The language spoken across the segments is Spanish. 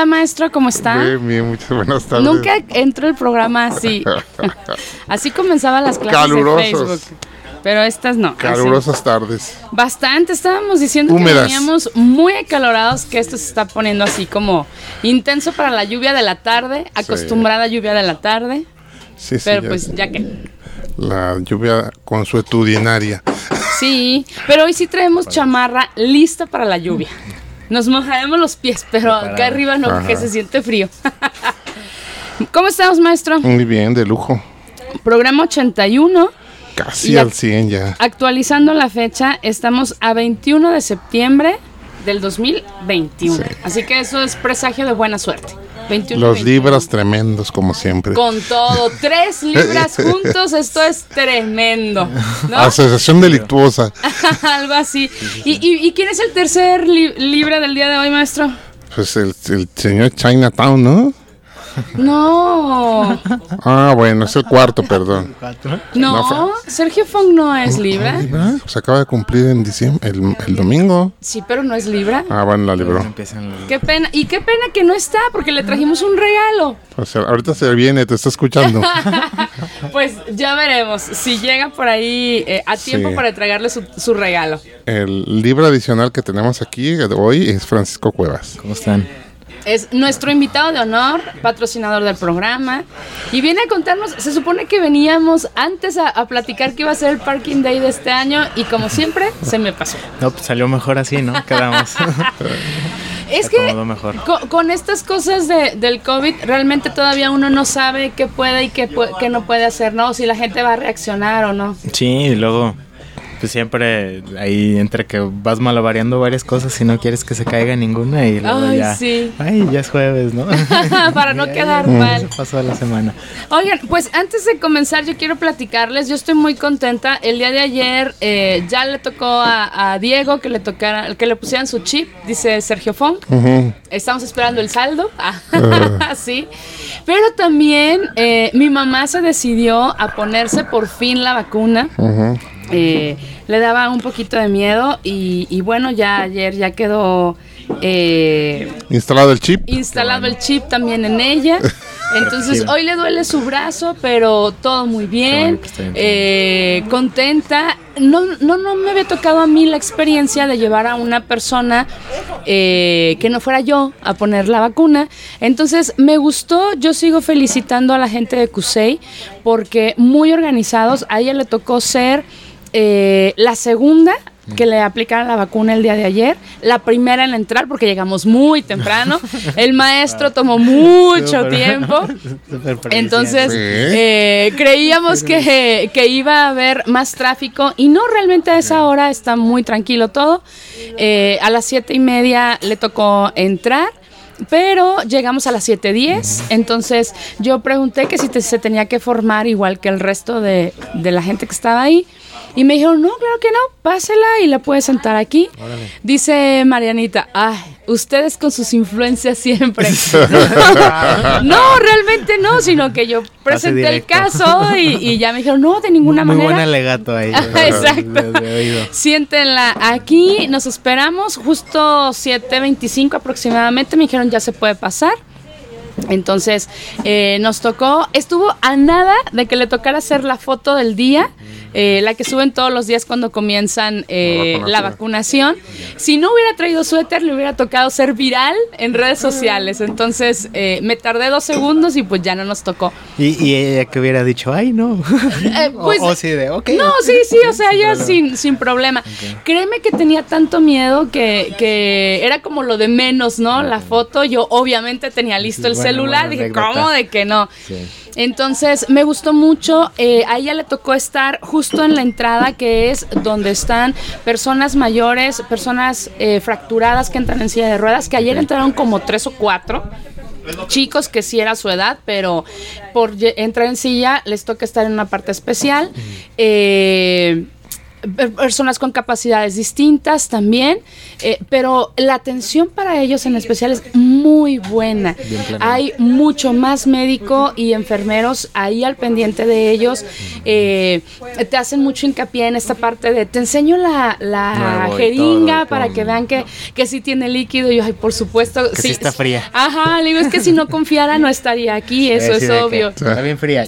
Hola maestro, ¿cómo está? Bien, bien, muchas buenas tardes. Nunca entró el programa así. así comenzaban las clases Calurosos. de Facebook. Pero estas no. así. Calurosas tardes. Bastante, estábamos diciendo Húmedas. que veníamos muy acalorados, que esto se está poniendo así como intenso para la lluvia de la tarde, acostumbrada lluvia de la tarde, Sí, sí, pero ya pues ya que... La lluvia consuetudinaria. Sí, pero hoy sí traemos chamarra lista para la lluvia. Nos mojaremos los pies, pero acá arriba no, porque Ajá. se siente frío. ¿Cómo estamos, maestro? Muy bien, de lujo. Programa 81. Casi al ac- 100 ya. Actualizando la fecha, estamos a 21 de septiembre del 2021. Sí. Así que eso es presagio de buena suerte. 21 y Los 21. libras tremendos, como siempre. Con todo, tres libras juntos, esto es tremendo. ¿no? Asociación delictuosa. Algo así. ¿Y, y, y quién es el tercer li- libre del día de hoy, maestro? Pues el, el señor Chinatown, ¿no? No, Ah, bueno, es el cuarto, perdón. no, Sergio Fong no es libra. ¿Libra? Pues acaba de cumplir en diciembre, el, el domingo. Sí, pero no es libra. Ah, bueno, la libró. Qué pena, y qué pena que no está, porque le trajimos un regalo. O sea, ahorita se viene, te está escuchando. Pues ya veremos si llega por ahí eh, a tiempo Sí. para entregarle su, su regalo. El libro adicional que tenemos aquí de hoy es Francisco Cuevas. ¿Cómo están? Es nuestro invitado de honor, patrocinador del programa, y viene a contarnos, se supone que veníamos antes a, a platicar que iba a ser el Parking Day de este año y como siempre se me pasó. No, pues salió mejor así, ¿no? Quedamos. Es que mejor. con, estas cosas de- del COVID realmente todavía uno no sabe qué puede y qué, qué no puede hacer, ¿no? Si la gente va a reaccionar o no. Sí, y luego, pues siempre ahí entre que vas malavariando varias cosas y no quieres que se caiga ninguna y luego Ay, ya. sí. Ay, ya es jueves, ¿no? Para no quedar mal. Se pasó la semana. Oigan, pues antes de comenzar yo quiero platicarles, yo estoy muy contenta. El día de ayer eh, ya le tocó a, a Diego que le tocara, que le pusieran su chip, dice Sergio Fong. Estamos esperando el saldo. Ah, sí. Pero también eh, mi mamá se decidió a ponerse por fin la vacuna. Eh, le daba un poquito de miedo y, y bueno, ya ayer ya quedó eh, Instalado el chip. instalado el chip también en ella. Entonces hoy le duele su brazo, pero todo muy bueno bien. eh, contenta. No, no, no me había tocado a mí la experiencia de llevar a una persona eh, que no fuera yo a poner la vacuna. Entonces me gustó, yo sigo felicitando a la gente de CUSEI porque muy organizados, a ella le tocó ser eh, la segunda que le aplicaron la vacuna el día de ayer, la primera en entrar porque llegamos muy temprano, el maestro tomó mucho Súper. tiempo, felicidades. entonces eh, creíamos que, que iba a haber más tráfico y no, realmente a esa hora está muy tranquilo todo. Eh, a las siete y media le tocó entrar. Pero llegamos a las 7.10, entonces yo pregunté que si te- se tenía que formar igual que el resto de, de la gente que estaba ahí. Y me dijeron, no, claro que no, pásela y la puedes sentar aquí. Dice Marianita, ay, ustedes con sus influencias siempre. no, realmente no, sino que yo presenté el caso y, y ya me dijeron, no, de ninguna Muy manera. buen alegato ahí. Exacto. Siéntenla aquí, nos esperamos, justo 7.25 aproximadamente, me dijeron ya se puede pasar. Entonces eh, nos tocó, estuvo a nada de que le tocara hacer la foto del día, eh, la que suben todos los días cuando comienzan eh, La la vacunación. Si no hubiera traído suéter, le hubiera tocado ser viral en redes sociales. Entonces eh, me tardé dos segundos y pues ya no nos tocó. Y, y ella que hubiera dicho, ay, no. Eh, pues, o, o sí, de, ok. No, sí, sí, o sea, problema. sin, sin problema. Créeme que tenía tanto miedo que, que era como lo de menos, ¿no? La foto, yo obviamente tenía listo el celular, dije. ¿cómo de que no? Sí. Entonces me gustó mucho. eh, a ella le tocó estar justo en la entrada, que es donde están personas mayores, personas eh, fracturadas que entran en silla de ruedas, que ayer entraron como tres o cuatro. Chicos que sí era su edad, pero por entrar en silla les toca estar en una parte especial. Eh, personas con capacidades distintas también, eh, pero la atención para ellos en especial es muy buena. Hay mucho más médico y enfermeros ahí al pendiente de ellos. eh, te hacen mucho hincapié en esta parte de te enseño la, la Nuevo jeringa todo, para que vean que, que sí tiene líquido. Y yo, ay, por supuesto. Que sí está fría. Ajá, le digo, es que si no confiara no estaría aquí, eso Así es obvio. Está bien fría.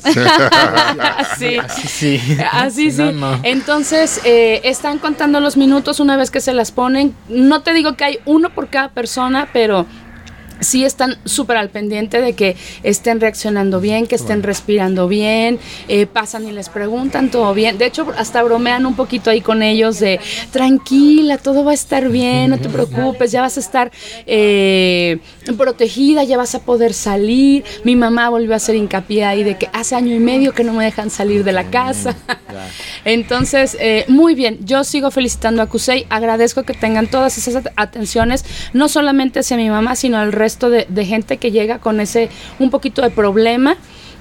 sí. Sí. Así sí. No, no. Entonces, eh, están contando los minutos una vez que se las ponen. No te digo que hay uno por cada persona, pero sí están súper al pendiente de que estén reaccionando bien, que estén respirando bien, eh, pasan y les preguntan todo bien. De hecho, hasta bromean un poquito ahí con ellos de tranquila, todo va a estar bien, no te preocupes, ya vas a estar eh, protegida, ya vas a poder salir. Mi mamá volvió a hacer hincapié ahí de que hace año y medio que no me dejan salir de la casa. Entonces, eh, muy bien, yo sigo felicitando a Cusey, agradezco que tengan todas esas at- atenciones, no solamente hacia mi mamá, sino al resto de, de gente que llega con ese un poquito de problema.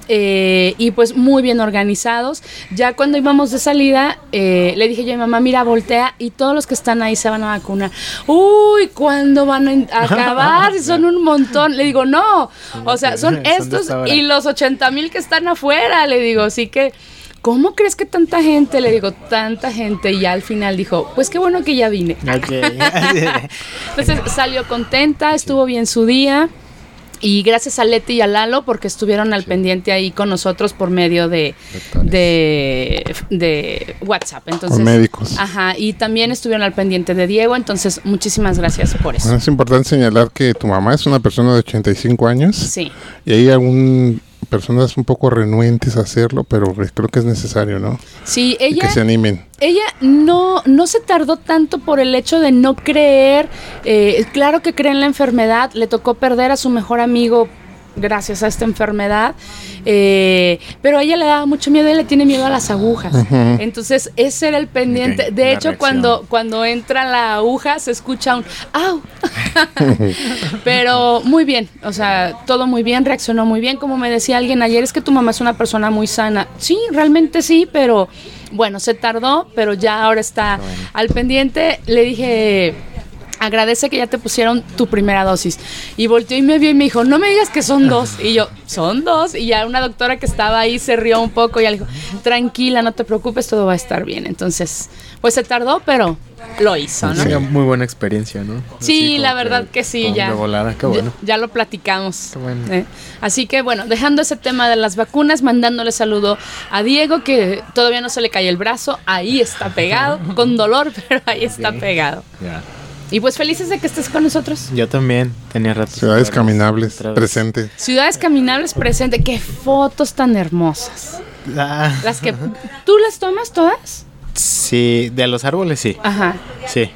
eh, y pues muy bien organizados. Ya cuando íbamos de salida, eh, le dije yo a mi mamá, mira, voltea y todos los que están ahí se van a vacunar. Uy, ¿cuándo van a acabar? Son un montón. Le digo, no, o sea, son estos y los 80 mil que están afuera. Le digo, así que... ¿Cómo crees que tanta gente? Le digo, tanta gente. Y ya al final dijo, pues qué bueno que ya vine. Entonces salió contenta, estuvo bien su día. Y gracias a Leti y a Lalo porque estuvieron al pendiente ahí con nosotros por medio de, de, de WhatsApp. Entonces, Con médicos. Ajá, y también estuvieron al pendiente de Diego. Entonces, muchísimas gracias por eso. Bueno, es importante señalar que tu mamá es una persona de 85 años Sí. y hay algún personas un poco renuentes a hacerlo, pero pues creo que es necesario, ¿no? Sí, ella... que se animen. Ella no, no se tardó tanto por el hecho de no creer. eh, claro que cree en la enfermedad. Le tocó perder a su mejor amigo gracias a esta enfermedad. eh, pero a ella le daba mucho miedo. Ella le tiene miedo a las agujas. Entonces, ese era el pendiente. De hecho, reacción. cuando, cuando entra la aguja, se escucha un ¡au! pero muy bien. O sea, todo muy bien. Reaccionó muy bien. Como me decía alguien ayer, es que tu mamá es una persona muy sana. Sí, realmente sí, pero bueno, se tardó, pero ya ahora está al pendiente. Le dije, agradece que ya te pusieron tu primera dosis. Y volteó y me vio y me dijo, no me digas que son dos. Y yo, son dos. Y ya una doctora que estaba ahí se rió un poco y le dijo, tranquila, no te preocupes, todo va a estar bien. Entonces, pues se tardó, pero lo hizo, ¿no? Sí, muy buena experiencia, ¿no? Sí, la verdad que sí, ya. De volada, qué bueno. Ya, lo platicamos. Qué bueno. Eh, Así que bueno, dejando ese tema de las vacunas, mandándole saludo a Diego, que todavía no se le cae el brazo, ahí está pegado, con dolor, pero ahí está pegado. Ya. Y pues felices de que estés con nosotros. Yo también tenía rato. Ciudades caminables, presente. Ciudades caminables presente, qué fotos tan hermosas. Ah, Las que tú las tomas todas? sí, de los árboles sí. Ajá. Sí.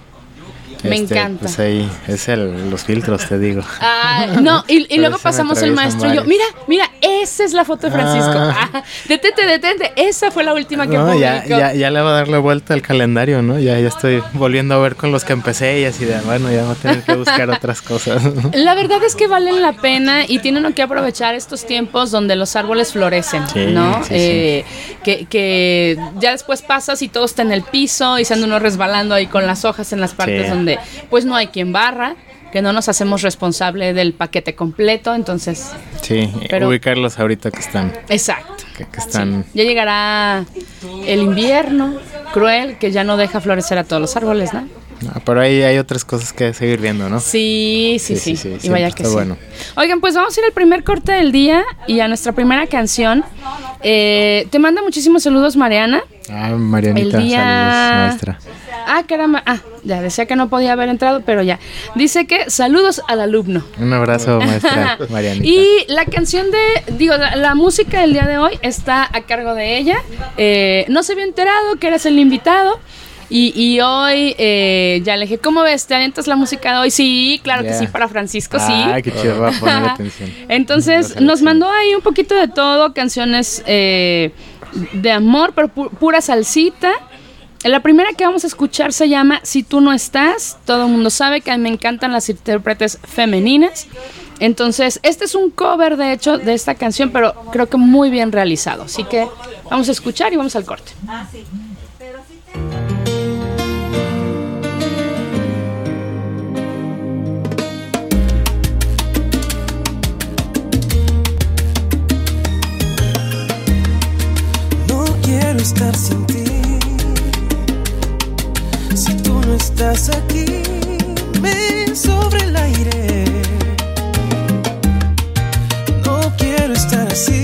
Me encanta. Pues ahí es el, los filtros, te digo. Ah, no, y, luego pasamos el maestro y yo, mira, mira, esa es la foto de Francisco. Ah. Ah, detente, detente, esa fue la última que No, publicó. ya, ya, ya le va a dar la vuelta al calendario, ¿no? Ya, ya estoy volviendo a ver con los que empecé y así de, bueno, ya voy a tener que buscar otras cosas. La verdad es que valen la pena y tienen que aprovechar estos tiempos donde los árboles florecen, Sí, ¿no? sí, sí. Eh, Que, que ya después pasas y todo está en el piso y se anda uno resbalando ahí con las hojas en las partes Sí. Donde pues no hay quien barra, que no nos hacemos responsable del paquete completo, entonces, Sí, Pero- ubicarlos ahorita que están, exacto. que, que están. Ya llegará el invierno cruel que ya no deja florecer a todos los árboles, ¿no? Pero ahí hay otras cosas que seguir viendo, ¿no? Sí, sí, Sí, sí. sí, sí, y vaya que está sí. bueno. Oigan, pues vamos a ir al primer corte del día y a nuestra primera canción. Eh, te manda muchísimos saludos, Mariana. Ah, Marianita, día- saludos, maestra. Ah, caramba. Ah, ya decía que no podía haber entrado, pero ya. Dice que saludos al alumno. Un abrazo, maestra Marianita. Y la canción de, digo, la, la música del día de hoy está a cargo de ella. Eh, no se había enterado que eres el invitado. Y, hoy eh, ya le dije, ¿cómo ves? ¿Te avientas la música de hoy? Sí, claro que sí, para Francisco, sí. Ah, qué chido, va a poner atención. Entonces, nos mandó ahí un poquito de todo, canciones eh, de amor, pero pura salsita. La primera que vamos a escuchar se llama Si tú no estás. Todo el mundo sabe que a mí me encantan las intérpretes femeninas. Entonces, este es un cover, de hecho, de esta canción, pero creo que muy bien realizado. Así que vamos a escuchar y vamos al corte. Ah, sí. Estar sin ti. Si tú no estás aquí, me sobre el aire. No quiero estar así.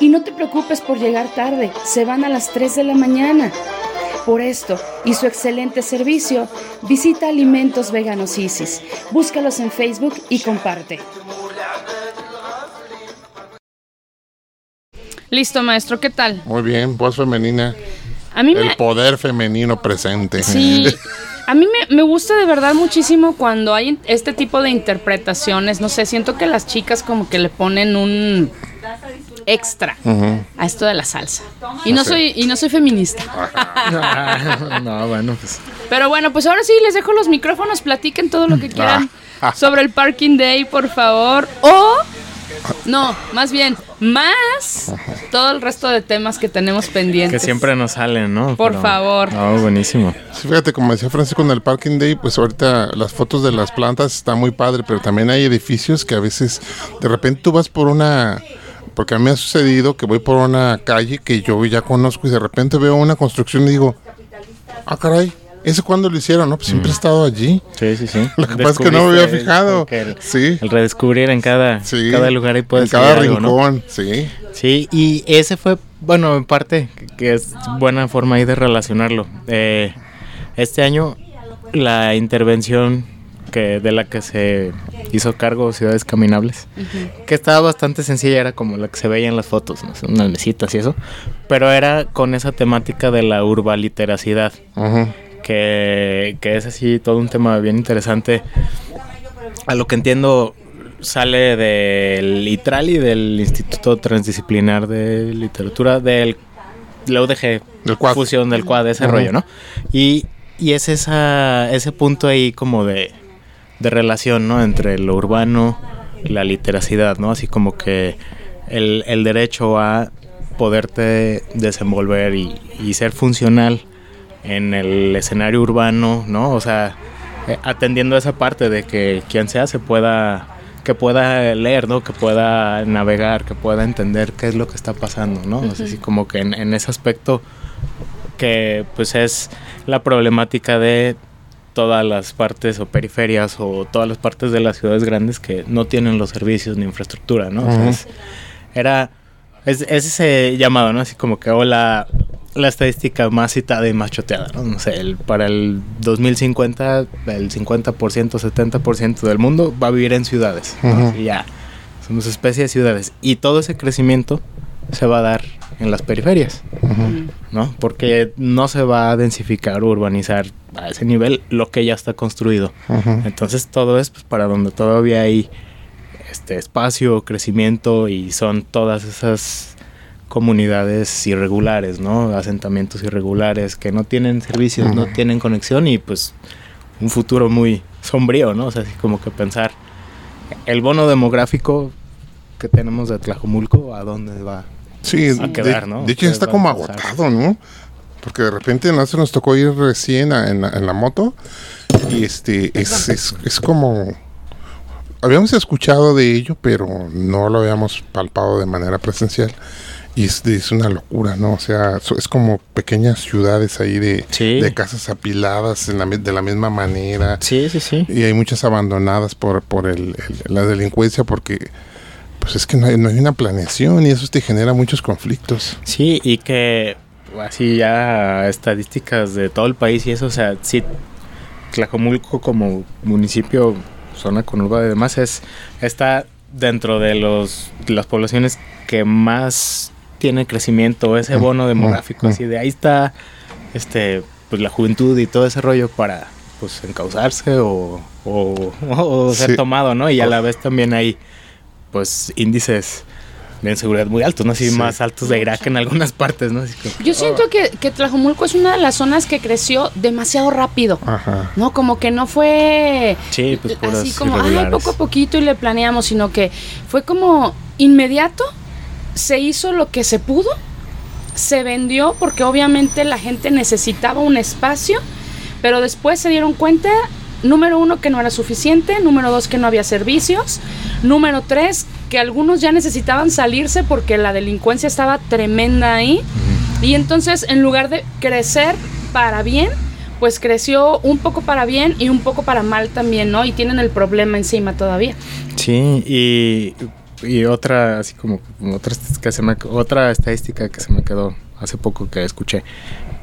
Y no te preocupes por llegar tarde, se van a las 3 de la mañana. Por esto y su excelente servicio, visita Alimentos Veganos Isis. Búscalos en Facebook y comparte. Listo, maestro, ¿qué tal? Muy bien, voz femenina. A mí El poder femenino presente. Sí. a mí me, me gusta de verdad muchísimo cuando hay este tipo de interpretaciones. No sé, siento que las chicas como que le ponen un extra Ujú. a esto de la salsa. Y no Sí. soy y no soy feminista. no, bueno, pues. Pero bueno, pues ahora sí les dejo los micrófonos, platiquen todo lo que quieran Ah. sobre el Parking Day, por favor. O no, más bien, más todo el resto de temas que tenemos Que pendientes. siempre nos salen, ¿no? Por favor. No, buenísimo. Sí, fíjate, como decía Francisco en el Parking Day, pues ahorita las fotos de las plantas están muy padre, pero también hay edificios que a veces de repente tú vas por una, porque a mí me ha sucedido que voy por una calle que yo ya conozco y de repente veo una construcción y digo, ah, caray, ¿ese cuándo lo hicieron? No, pues siempre he estado allí. Sí, sí, sí. Lo que pasa es que no me había fijado. El, Sí, el redescubrir en cada, sí. cada lugar ahí puede en cada ser algo, ¿no? rincón, sí. Sí, y ese fue, bueno, en parte, que- es buena forma ahí de relacionarlo. Eh, este año, la intervención que de la que se hizo cargo Ciudades Caminables, que estaba bastante sencilla, era como la que se veía en las fotos, ¿no? unas mesitas y eso, pero era con esa temática de la urbaliteracidad, Ujú. Que, que es así todo un tema bien interesante. A lo que entiendo, sale del ITRALI, del Instituto Transdisciplinar de Literatura, del la UDG, Del Quad. fusión del quad, ese rollo, ¿no? Y, y es esa, ese punto ahí como de, de relación, ¿no? Entre lo urbano y la literacidad, ¿no? Así como que el, el derecho a poderte desenvolver y, y ser funcional en el escenario urbano, ¿no? O sea, eh, atendiendo esa parte de que quien sea se pueda que pueda leer, ¿no? Que pueda navegar, que pueda entender qué es lo que está pasando, ¿no? O sea, así como que en, en ese aspecto que pues es la problemática de todas las partes o periferias o todas las partes de las ciudades grandes que no tienen los servicios ni infraestructura, ¿no? O sea, es- era es, es ese llamado, ¿no? Así como que o la, la estadística más citada y más choteada, ¿no? No sé, el- para el 2050 el 50%, 70% del mundo va a vivir en ciudades. ¿no? Ujú. Y ya, somos especie de ciudades. Y todo ese crecimiento se va a dar en las periferias. ¿no? Porque no se va a densificar o urbanizar a ese nivel lo que ya está construido. Entonces todo es pues, para donde todavía hay este espacio, crecimiento y son todas esas comunidades irregulares, ¿no? Asentamientos irregulares que no tienen servicios, no tienen conexión y pues un futuro muy sombrío, ¿no? O sea, así como que pensar el bono demográfico que tenemos de Tlajomulco, ¿a dónde va? Sí, a de, quedar, ¿no? de hecho ya está como agotado, ¿no? Porque de repente nosotros nos tocó ir recién a- en, la, en la moto y este es, es, es como habíamos escuchado de ello, pero no lo habíamos palpado de manera presencial y es, es una locura, ¿no? O sea, es como pequeñas ciudades ahí de, Sí. de casas apiladas en la mi- de la misma manera Sí, sí, sí. y hay muchas abandonadas por, por el, el- la delincuencia porque pues es que no hay, no hay una planeación y eso te genera muchos conflictos. Sí, y que así ya estadísticas de todo el país y eso, o sea, sí, Tlajomulco como municipio, zona conurbada y demás, es, está dentro de los de las poblaciones que más tiene crecimiento, ese bono demográfico, ujú. así de ahí está este pues la juventud y todo ese rollo para pues encauzarse o, o, o ser Sí. tomado, ¿no? Y a la vez también hay pues índices de inseguridad muy altos, ¿no? Así Sí. más altos de Irak en algunas partes, ¿no? Así como- Yo siento que, que Tlajomulco es una de las zonas que creció demasiado rápido. Ajá. No, como que no fue Sí, pues así como, ay, poco a poquito y le planeamos, sino que fue como inmediato, se hizo lo que se pudo, se vendió porque obviamente la gente necesitaba un espacio, pero después se dieron cuenta, número uno, que no era suficiente, número dos, que no había servicios, número tres, que algunos ya necesitaban salirse porque la delincuencia estaba tremenda ahí. Y entonces, en lugar de crecer para bien, pues creció un poco para bien y un poco para mal también, ¿no? Y tienen el problema encima todavía. Sí, y, y otra, así como como otra, que se me, otra estadística que se me quedó hace poco que escuché,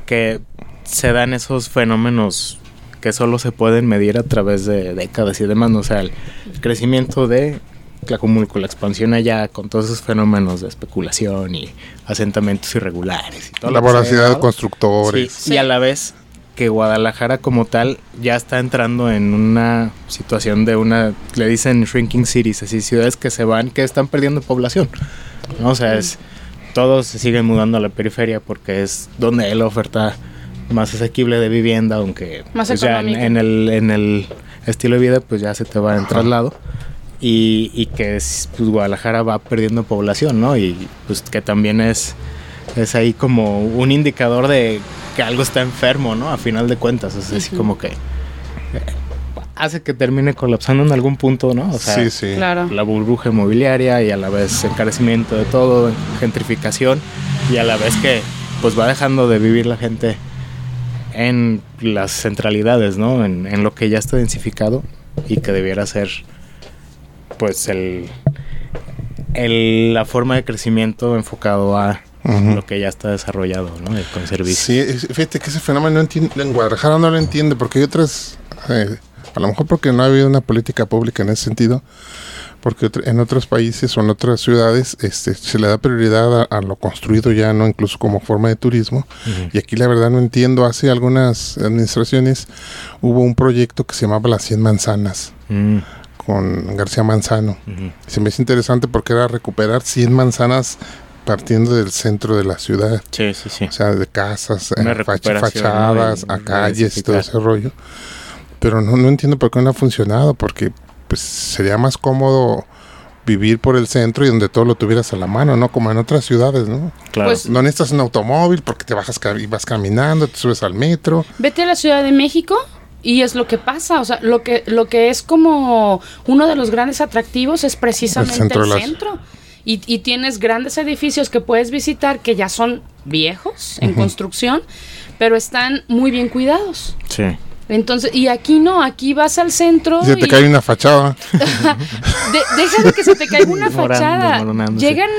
que se dan esos fenómenos que solo se pueden medir a través de décadas y demás, ¿no? o sea, el crecimiento de Tlacomulco, la expansión allá con todos esos fenómenos de especulación y asentamientos irregulares y todo La voracidad de constructores. Sí, Y a la vez que Guadalajara como tal ya está entrando en una situación de una, le dicen shrinking cities, así ciudades que se van, que están perdiendo población. ¿no? O sea, es, todos se siguen mudando a la periferia porque es donde hay la oferta más asequible de vivienda, aunque Más pues, ya en, el, en el estilo de vida pues ya se te va en traslado. Y, y que es, pues, Guadalajara va perdiendo población, ¿no? Y pues que también es, es ahí como un indicador de que algo está enfermo, ¿no? A final de cuentas, es así como que eh, hace que termine colapsando en algún punto, ¿no? O sea, sí, sí. Claro. la burbuja inmobiliaria y a la vez encarecimiento de todo, gentrificación y a la vez que pues va dejando de vivir la gente en las centralidades, ¿no? En, en lo que ya está densificado y que debiera ser pues el, el- la forma de crecimiento enfocado a lo que ya está desarrollado, ¿no? Con servicios. Sí, fíjate que ese fenómeno entiende, en Guadalajara no lo entiende porque hay otras, eh, a lo mejor porque no ha habido una política pública en ese sentido, porque en otros países o en otras ciudades este, se le da prioridad a, a lo construido ya, no incluso como forma de turismo. Ujú. Y aquí la verdad no entiendo, hace algunas administraciones hubo un proyecto que se llamaba Las 100 Manzanas Mm, con García Manzano. ujú. Se me hizo interesante porque era recuperar 100 manzanas partiendo del centro de la ciudad. Sí, sí, sí. O sea, de casas, eh, fachadas. Y a calles todo ese rollo. Pero no, no entiendo por qué no ha funcionado, porque pues sería más cómodo vivir por el centro y donde todo lo tuvieras a la mano, ¿no? Como en otras ciudades, ¿no? Claro. Pues- No necesitas un automóvil porque te bajas y vas caminando, te subes al metro. Vete a la Ciudad de México y es lo que pasa, o sea, lo que lo que es como uno de los grandes atractivos es precisamente el centro Y, y tienes grandes edificios que puedes visitar que ya son viejos en construcción, pero están muy bien cuidados. Sí. Entonces, y aquí no, aquí vas al centro Y se te y- cae una fachada. de- deja de que se te caiga una fachada. Llegan,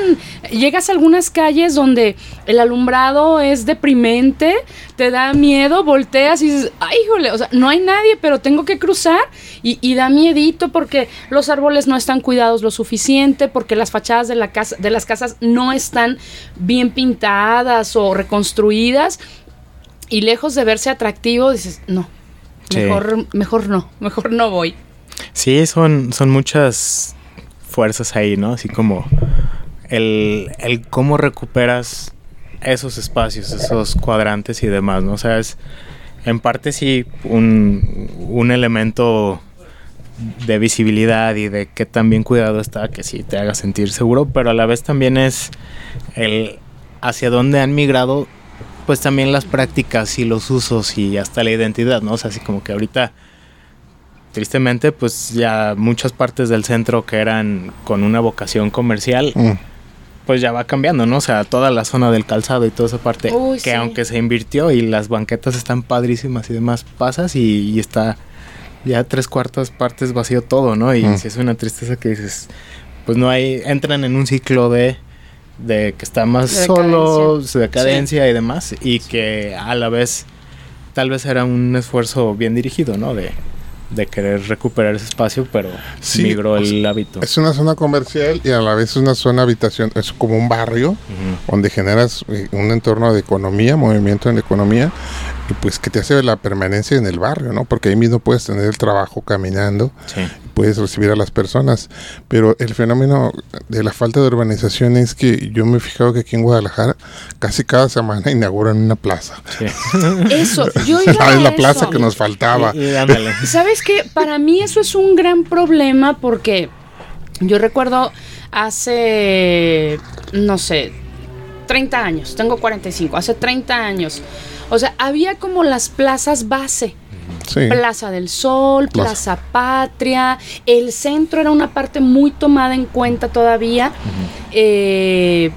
llegas a algunas calles donde el alumbrado es deprimente, te da miedo, volteas y dices, ay, híjole, o sea, no hay nadie, pero tengo que cruzar y, y da miedito porque los árboles no están cuidados lo suficiente, porque las fachadas de, la casa, de las casas no están bien pintadas o reconstruidas y lejos de verse atractivo, dices, no. Sí. Mejor, mejor no, mejor no voy. Sí, son, son muchas fuerzas ahí, ¿no? Así como el, el cómo recuperas esos espacios, esos cuadrantes y demás, ¿no? O sea, es en parte sí un, un elemento de visibilidad y de qué tan bien cuidado está que sí te haga sentir seguro, pero a la vez también es el hacia dónde han migrado pues también las prácticas y los usos y hasta la identidad, ¿no? O sea, así como que ahorita tristemente pues ya muchas partes del centro que eran con una vocación comercial Mm. pues ya va cambiando, ¿no? O sea, toda la zona del calzado y toda esa parte Uy, que sí. aunque se invirtió y las banquetas están padrísimas y demás, pasas y, y está ya tres cuartas partes vacío todo, ¿no? Y Mm. si es una tristeza que dices, pues no hay, entran en un ciclo de, de que está más De solo, decadencia. su decadencia y demás, y que a la vez tal vez era un esfuerzo bien dirigido, ¿no? De, de querer recuperar ese espacio, pero Sí, migró el hábito. Es una zona comercial y a la vez es una zona habitación, es como un barrio donde generas eh, un entorno de economía, movimiento en la economía, y pues que te hace la permanencia en el barrio, ¿no? Porque ahí mismo puedes tener el trabajo caminando, Sí. Puedes recibir a las personas, pero el fenómeno de la falta de urbanización es que yo me he fijado que aquí en Guadalajara casi cada semana inauguran una plaza. Sí. Eso, yo iba Ah, a es la eso. plaza que nos faltaba. Y- y. ¿Sabes qué? Para mí eso es un gran problema porque yo recuerdo hace, no sé, 30 años, tengo 45, hace 30 años. O sea, había como las plazas base. Sí. Plaza del Sol, Plaza. Plaza Patria, el centro era una parte muy tomada en cuenta todavía. Eh,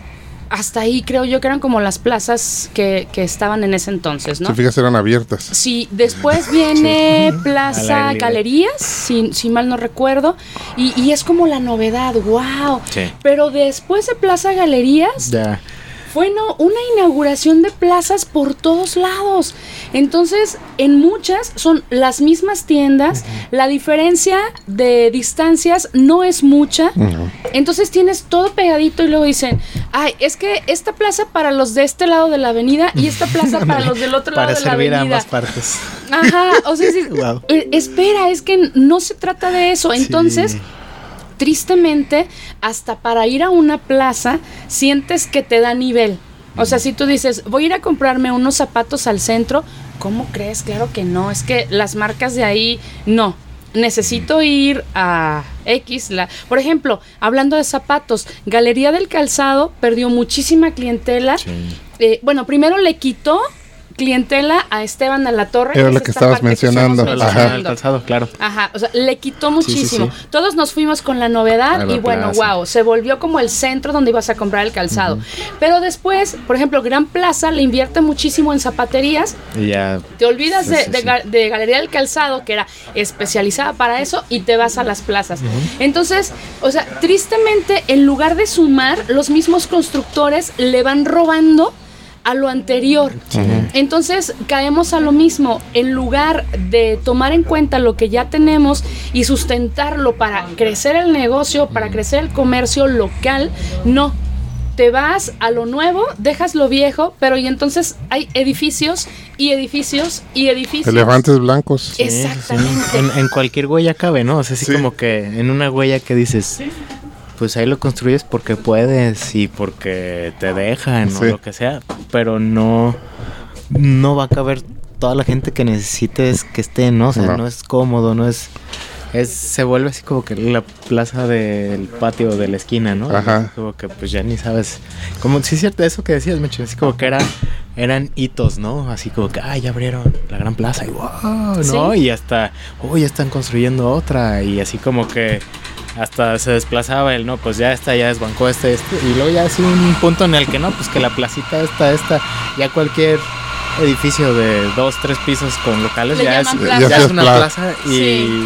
hasta ahí creo yo que eran como las plazas que, que estaban en ese entonces, ¿no? Si fijas, eran abiertas. Sí, después viene Plaza. Galerías, si, si mal no recuerdo, y, y es como la novedad, wow. Sí. Pero después de Plaza Galerías, Ya. No, una inauguración de plazas por todos lados. Entonces, en muchas son las mismas tiendas, la diferencia de distancias no es mucha. Entonces tienes todo pegadito y luego dicen, ay, es que esta plaza para los de este lado de la avenida y esta plaza para los del otro lado Para de la servir a avenida. ambas partes. Ajá, o sea, sí, Wow. eh, espera, es que no se trata de eso. Entonces, Sí. Tristemente, hasta para ir a una plaza, sientes que te da nivel. O sea, si tú dices, voy a ir a comprarme unos zapatos al centro, ¿cómo crees? Claro que no, es que las marcas de ahí, no. Necesito ir a X. La, por ejemplo, hablando de zapatos, Galería del Calzado perdió muchísima clientela. Eh, bueno, primero le quitó clientela a Esteban de la Torre. Era lo que esta estabas mencionando. Ajá. del calzado, claro. Ajá, o sea, le quitó muchísimo. sí, sí. Todos nos fuimos con la novedad la y bueno, plaza. wow, se volvió como el centro donde ibas a comprar el calzado. Pero después, por ejemplo, Gran Plaza le invierte muchísimo en zapaterías. Y ya. Te olvidas Sí, de, sí, de de Galería del Calzado, que era especializada para eso, y te vas a las plazas. Entonces, o sea, tristemente, en lugar de sumar, los mismos constructores le van robando a lo anterior. Entonces caemos a lo mismo, en lugar de tomar en cuenta lo que ya tenemos y sustentarlo para crecer el negocio, para crecer el comercio local, no. Te vas a lo nuevo, dejas lo viejo, pero y entonces hay edificios y edificios y edificios. Elefantes blancos. Sí, sí, sí. Exactamente. En, en cualquier huella cabe, ¿no? O sea, así Sí. como que en una huella que dices, pues ahí lo construyes porque puedes y porque te dejan o Sí. lo que sea, pero no, no va a caber toda la gente que necesites que esté, ¿no? O sea, No. no, es cómodo, no es... Es, se vuelve así como que la plaza del patio de la esquina, ¿no? Ajá. Como que pues ya ni sabes. Como sí es cierto eso que decías, Mecho, así como que era, eran hitos, ¿no? Así como que, ay, ya abrieron la gran plaza y wow, ¿no? Sí. Y hasta, oh, ya están construyendo otra. Y así como que hasta se desplazaba el, no, pues ya esta ya desbancó este, este. Y luego ya así un punto en el que no, pues que la placita esta, esta, ya cualquier edificio de dos, tres pisos con locales Le ya es, ya es una Plaza. plaza y, Sí.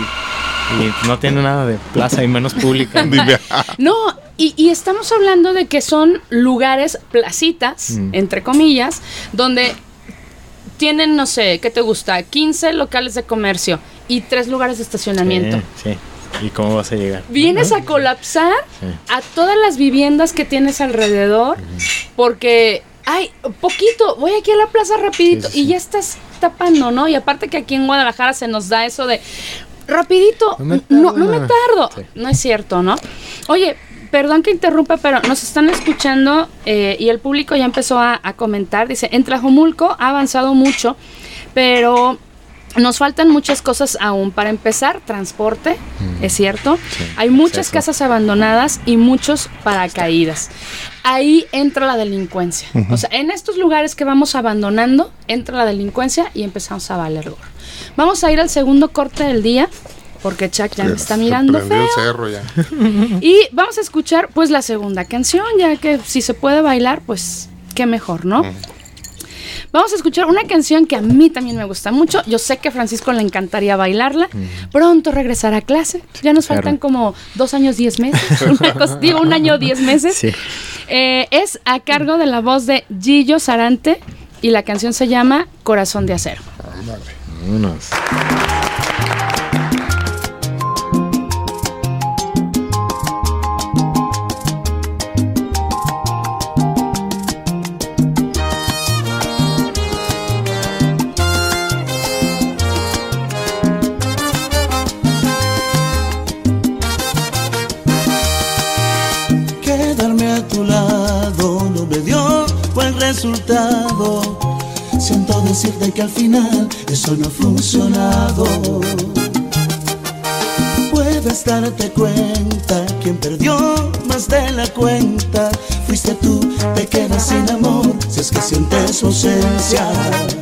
y no tiene nada de plaza y menos pública. No, y, y estamos hablando de que son lugares, placitas, Mm. entre comillas, donde tienen, no sé, ¿qué te gusta? 15 locales de comercio y tres lugares de estacionamiento. Sí, sí. ¿Y cómo vas a llegar? Vienes a colapsar Sí. a todas las viviendas que tienes alrededor porque, ay, poquito, voy aquí a la plaza rapidito Sí, sí, y ya estás tapando, ¿no? Y aparte que aquí en Guadalajara se nos da eso de rapidito, No me tardo no me tardo. No es cierto, ¿no? Oye, perdón que interrumpa, pero nos están escuchando eh, y el público ya empezó a, a comentar. Dice, en Tlajomulco ha avanzado mucho, pero nos faltan muchas cosas aún. Para empezar, transporte, es cierto. Sí, Hay muchas acceso. casas abandonadas y muchos paracaídas. Ahí entra la delincuencia. O sea, en estos lugares que vamos abandonando, entra la delincuencia y empezamos a valer gorro. Vamos a ir al segundo corte del día, porque Chuck ya me está mirando feo. cerro ya. Y vamos a escuchar pues la segunda canción, ya que si se puede bailar, pues qué mejor, ¿no? Vamos a escuchar una canción que a mí también me gusta mucho. Yo sé que a Francisco le encantaría bailarla. Pronto regresará a clase. Ya nos claro. faltan como dos años, diez meses. Una cosa- digo, un año, diez meses. Sí. Eh, es a cargo de la voz de Gillo Sarante y la canción se llama Corazón de Acero. Vámonos. Siento decirte que al final eso no ha funcionado. Puedes darte cuenta, quien perdió más de la cuenta fuiste tú, te quedas sin amor si es que sientes ausencia.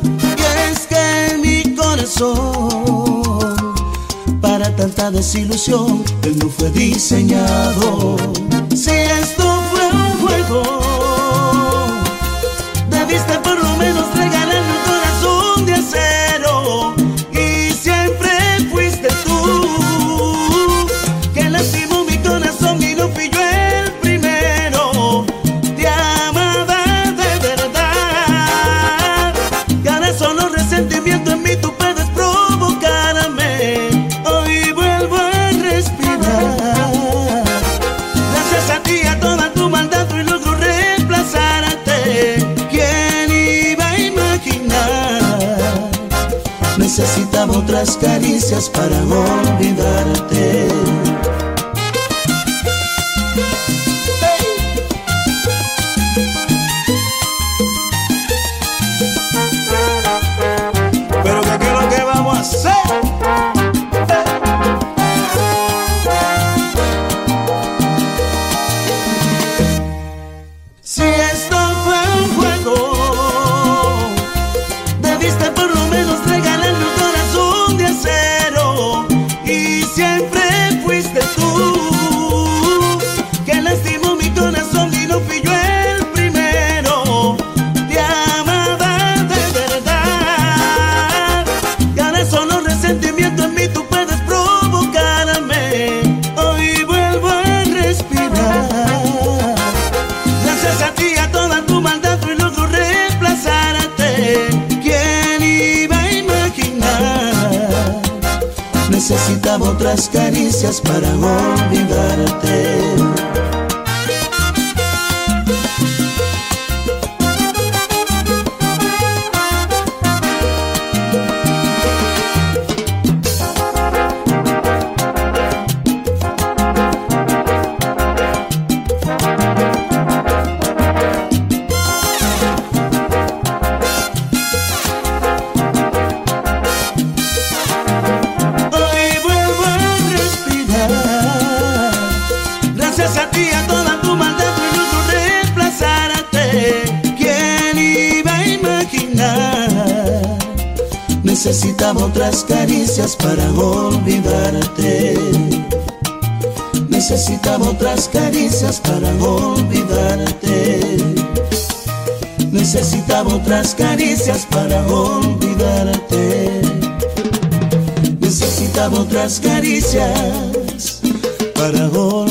Y es que mi corazón para tanta desilusión, él no fue diseñado. Otras caricias para olvidarte. Caricias para olvidarte. Necesitaba otras caricias para olvidarte. Necesitaba otras caricias para olvidarte. Necesitaba otras caricias para olvidarte.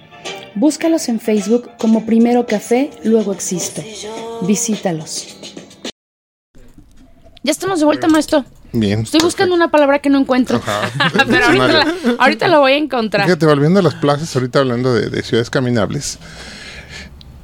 Búscalos en Facebook como Primero Café, luego Existo. Visítalos. Ya estamos de vuelta, maestro. Bien. Estoy buscando una palabra que no encuentro. Pero ahorita la, ahorita la voy a encontrar. Fíjate, volviendo a las plazas, ahorita hablando de, de ciudades caminables.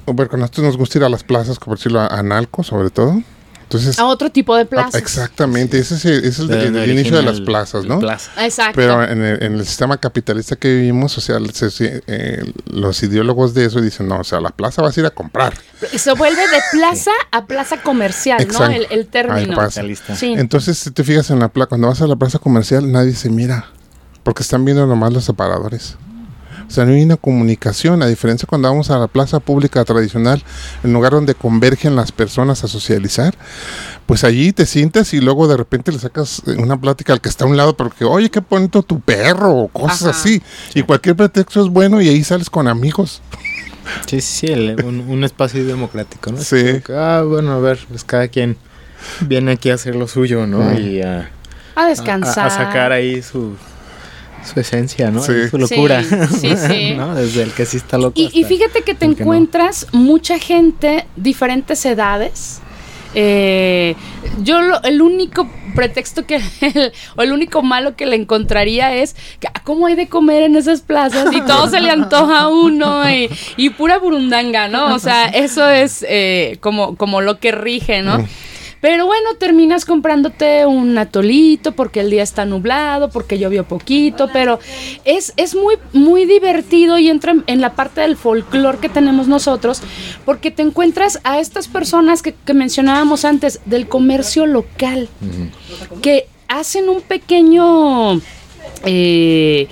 Bueno, con nosotros nos gusta ir a las plazas, como decirlo, a Analco, sobre todo. Entonces, A otro tipo de ah, plazas. exactamente, ese es el, ese es el, inicio de las plazas, ¿no? plaza. Exacto. Pero en el, en el sistema capitalista que vivimos, o sea, se- se- eh, los ideólogos de eso dicen, no, o sea, la plaza vas a ir a comprar. Se vuelve de plaza a plaza comercial, Exacto. ¿no? El, término. Sí. Entonces, si te fijas en la plaza, cuando vas a la plaza comercial, nadie se mira, porque están viendo nomás los separadores. O sea, no hay una comunicación, a diferencia cuando vamos a la plaza pública tradicional, el lugar donde convergen las personas a socializar, pues allí te sientas y luego de repente le sacas eh, una plática al que está a un lado, porque, oye, qué bonito tu perro, o cosas Ajá. así. Y cualquier pretexto es bueno y ahí sales con amigos. Sí, sí, sí, el- un, un espacio democrático, ¿no? Sí. Como que, ah, bueno, a ver, pues cada quien viene aquí a hacer lo suyo, ¿no? Mm. Y a, A a- descansar. a sacar ahí su, su esencia, ¿no? Sí. Ahí Su locura. Sí, sí, sí. ¿no? Desde el que sí está loco. Y, y fíjate que te el que no. encuentras mucha gente, diferentes edades. Eh, yo lo- el único pretexto que, o el único malo que le encontraría es que, ah, ¿cómo hay de comer en esas plazas? Y todo se le antoja a uno y, y pura burundanga, ¿no? O sea, eso es eh, como, como lo que rige, ¿no? Pero bueno, terminas comprándote un atolito porque el día está nublado, porque llovió poquito, pero es, es muy, muy divertido y entra en- la parte del folclore que tenemos nosotros, porque te encuentras a estas personas que, que mencionábamos antes del comercio local, que hacen un pequeño... eh,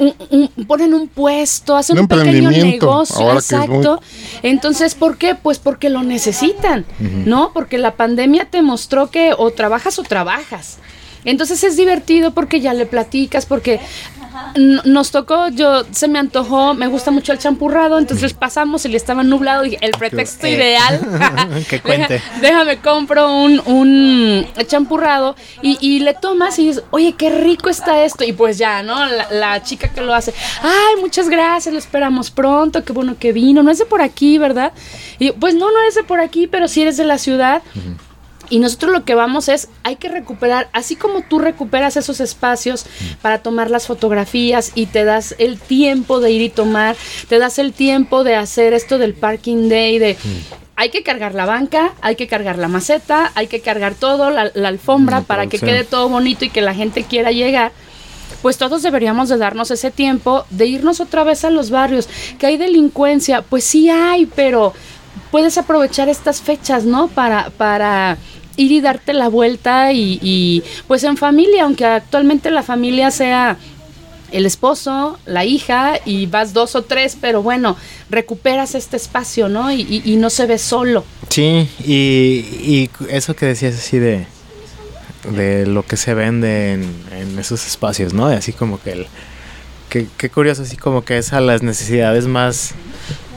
un- un- ponen un puesto, hacen Un un, pequeño negocio, muy- exacto. Entonces, ¿por qué? Pues porque lo necesitan, ¿no? Porque la pandemia te mostró que o trabajas o trabajas. Entonces es divertido porque ya le platicas, porque nos tocó, yo se me antojó, me gusta mucho el champurrado, entonces pasamos y le estaba nublado y el pretexto Eh. ideal. Que cuente. Deja- déjame compro un, un champurrado y, y le tomas y dices, oye, qué rico está esto. Y pues ya, ¿no? La, la chica que lo hace, ay, muchas gracias, lo esperamos pronto, qué bueno que vino, no es de por aquí, ¿verdad? Y yo, pues no, no eres de por aquí, pero sí eres de la ciudad. Y nosotros lo que vamos es, hay que recuperar, así como tú recuperas esos espacios para tomar las fotografías y te das el tiempo de ir y tomar, te das el tiempo de hacer esto del parking day, de... Hay que cargar la banca, hay que cargar la maceta, hay que cargar todo, la, la alfombra, para que quede todo bonito y que la gente quiera llegar pues todos deberíamos de darnos ese tiempo de irnos otra vez a los barrios. Que hay delincuencia, pues sí hay, pero puedes aprovechar estas fechas, ¿no? Para, para ir y darte la vuelta y, y, pues en familia, aunque actualmente la familia sea el esposo, la hija y vas dos o tres, pero bueno, recuperas este espacio, ¿no? Y, y- y no se ve solo. Sí, y, y eso que decías así de, de lo que se vende en, en esos espacios, ¿no? Así como que el... que- Qué curioso, así como que es a las necesidades más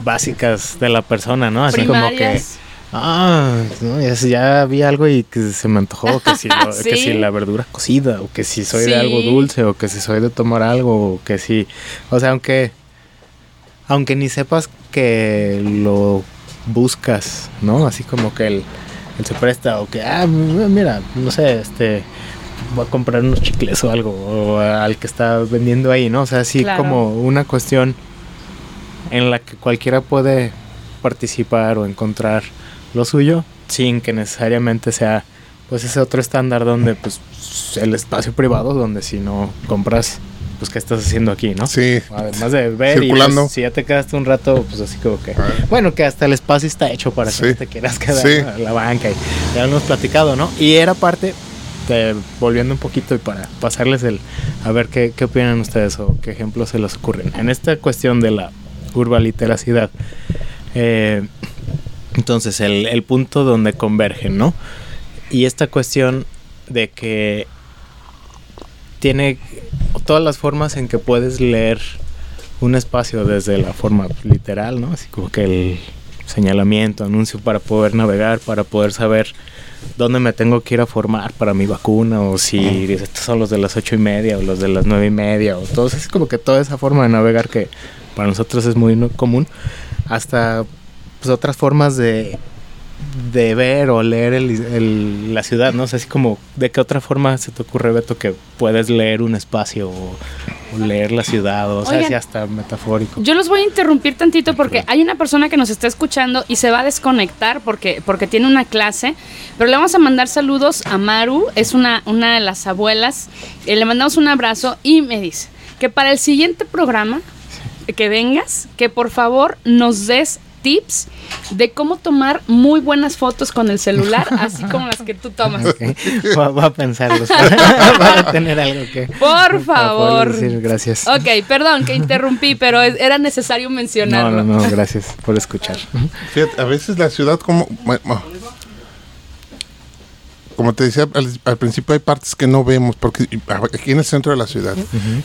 básicas de la persona, ¿no? Así como que... Ah, no, ya, ya vi algo y que se me antojó, que si, lo- que si la verdura cocida, o que si soy Sí. de algo dulce, o que si soy de tomar algo, o que si... O sea, aunque... Aunque ni sepas que lo buscas, ¿no? Así como que él se presta, o que, ah, mira, no sé, este... Voy a comprar unos chicles o algo, o al que está vendiendo ahí, ¿no? O sea, así Claro. como una cuestión en la que cualquiera puede participar o encontrar lo suyo sin que necesariamente sea pues ese otro estándar donde pues el espacio privado donde si no compras pues qué estás haciendo aquí, ¿no? Sí. Además de ver Circulando. y pues, si ya te quedaste un rato pues así como que Ah. bueno que hasta el espacio está hecho para que Sí. no te quieras quedar Sí. a la banca y ya lo hemos platicado, ¿no? Y era parte de- volviendo un poquito y para pasarles el a ver qué, qué opinan ustedes o qué ejemplos se les ocurren en esta cuestión de la urbaliteracidad eh, entonces el, el punto donde convergen no y esta cuestión de que tiene todas las formas en que puedes leer un espacio desde la forma literal, ¿no? Así como que el señalamiento, anuncio para poder navegar, para poder saber dónde me tengo que ir a formar para mi vacuna, o si estos son los de las ocho y media, o los de las nueve y media, o todo. Es como que toda esa forma de navegar que para nosotros es muy común, hasta pues, otras formas de, de ver o leer el- el- la ciudad, ¿no? O sea, así como, ¿de qué otra forma se te ocurre, Beto, que puedes leer un espacio o, o leer la ciudad? O sea, Oigan. así hasta metafórico. Yo los voy a interrumpir tantito porque hay una persona que nos está escuchando y se va a desconectar porque, porque tiene una clase, pero le vamos a mandar saludos a Maru, es una, una de las abuelas, eh, le mandamos un abrazo y me dice que para el siguiente programa que vengas, que por favor nos des tips de cómo tomar muy buenas fotos con el celular, así como las que tú tomas. Ok, Va, va a pensarlos para, para tener algo que... Por favor. decir gracias. Ok, perdón que interrumpí, pero es- era necesario No, mencionarlo. no, no, gracias por escuchar. Fíjate, a veces la ciudad como... bueno, como te decía al, al principio hay partes que no vemos porque aquí en el centro de la ciudad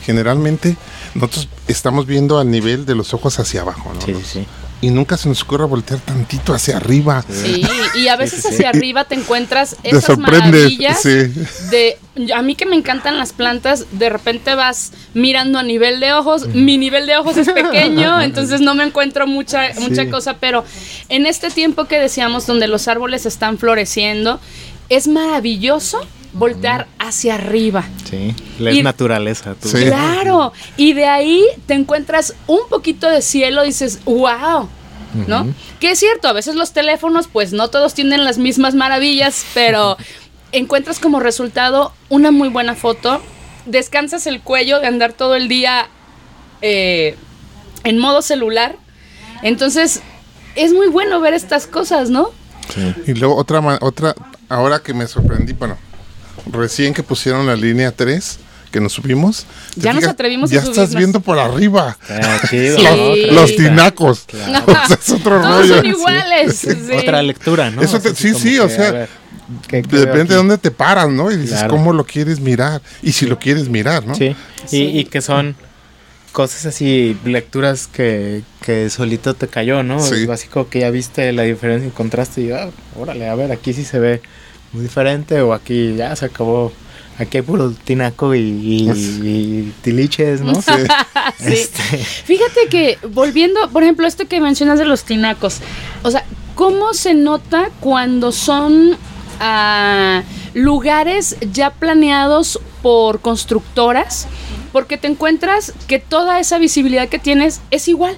generalmente nosotros estamos viendo al nivel de los ojos hacia abajo ¿no? Sí, sí, sí. Y nunca se nos ocurre voltear tantito hacia arriba. Sí, y a veces sí, sí. hacia arriba te encuentras te esas sorprende maravillas sí. de a mí que me encantan las plantas, de repente vas mirando a nivel de ojos, mi nivel de ojos es pequeño, entonces no me encuentro mucha mucha cosa, pero en este tiempo que decíamos donde los árboles están floreciendo, es maravilloso voltear hacia arriba. Sí, la Y- naturaleza. tú. Sí. Claro, y de ahí te encuentras un poquito de cielo y dices, wow, ¿no? Que es cierto, a veces los teléfonos, pues no todos tienen las mismas maravillas, pero encuentras como resultado una muy buena foto, descansas el cuello de andar todo el día eh, en modo celular, entonces es muy bueno ver estas cosas, ¿no? y luego otra otra ahora que me sorprendí bueno recién que pusieron la línea 3 que nos subimos ¿te Ya nos atrevimos a ya estás viendo por arriba chido. Sí. los, tinacos Claro. O sea, es otro Todos rollo son iguales. sí. Otra lectura, ¿no? Eso O sea, te- sí, sí, o sea, a ver, ¿qué- qué veo Depende aquí? de dónde te paras, ¿no? Y dices, Claro. ¿cómo lo quieres mirar? Y si lo quieres mirar, ¿no? Sí. Y, y que son cosas así, lecturas que, que solito te cayó, ¿no? Sí. Así como que ya viste la diferencia y contraste y, ah, órale, a ver, aquí sí se ve muy diferente o aquí ya se acabó. Aquí hay puro tinaco y, y- y tiliches, ¿no? Sí. Este, Fíjate que volviendo, por ejemplo, esto que mencionas de los tinacos, o sea, ¿cómo se nota cuando son ah, lugares ya planeados por constructoras? Porque te encuentras que toda esa visibilidad que tienes es igual.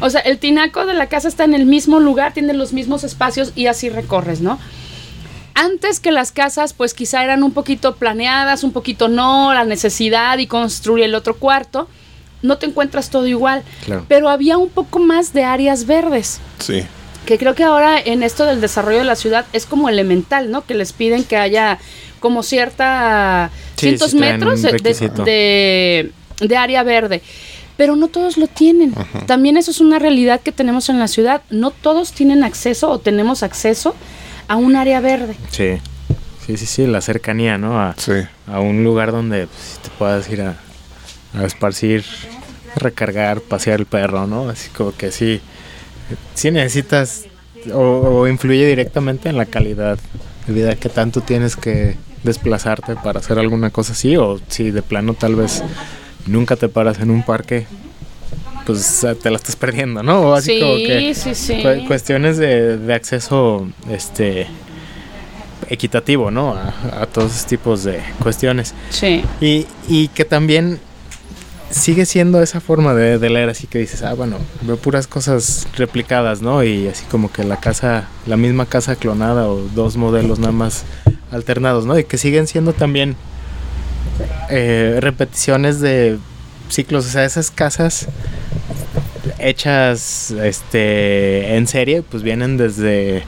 O sea, el tinaco de la casa está en el mismo lugar, tiene los mismos espacios y así recorres, ¿no? Antes que las casas, pues quizá eran un poquito planeadas, un poquito no, la necesidad y construir el otro cuarto, no te encuentras todo igual. Claro. Pero había un poco más de áreas verdes, Sí. que creo que ahora en esto del desarrollo de la ciudad es como elemental, ¿no? Que les piden que haya como cierta Sí, cientos metros de, de- de área verde. Pero no todos lo tienen. También eso es una realidad que tenemos en la ciudad. No todos tienen acceso o tenemos acceso a un área verde. Sí. Sí, sí, sí, la cercanía, ¿no? A, Sí. a un lugar donde pues, te puedas ir a, a esparcir, recargar, pasear el perro, ¿no? Así como que sí, sí necesitas o, o influye directamente en la calidad de vida que tanto tienes que desplazarte para hacer alguna cosa así o si de plano tal vez nunca te paras en un parque pues te la estás perdiendo, ¿no? O así sí, como que sí, sí. cu- cuestiones de, de acceso este equitativo, ¿no? A, a todos esos tipos de cuestiones. Sí. Y, y que también sigue siendo esa forma de, de leer, así que dices, ah, bueno, veo puras cosas replicadas, ¿no? Y así como que la casa, la misma casa clonada o dos modelos nada más alternados, ¿no? Y que siguen siendo también eh, repeticiones de ciclos, o sea, esas casas hechas este en serie, pues vienen desde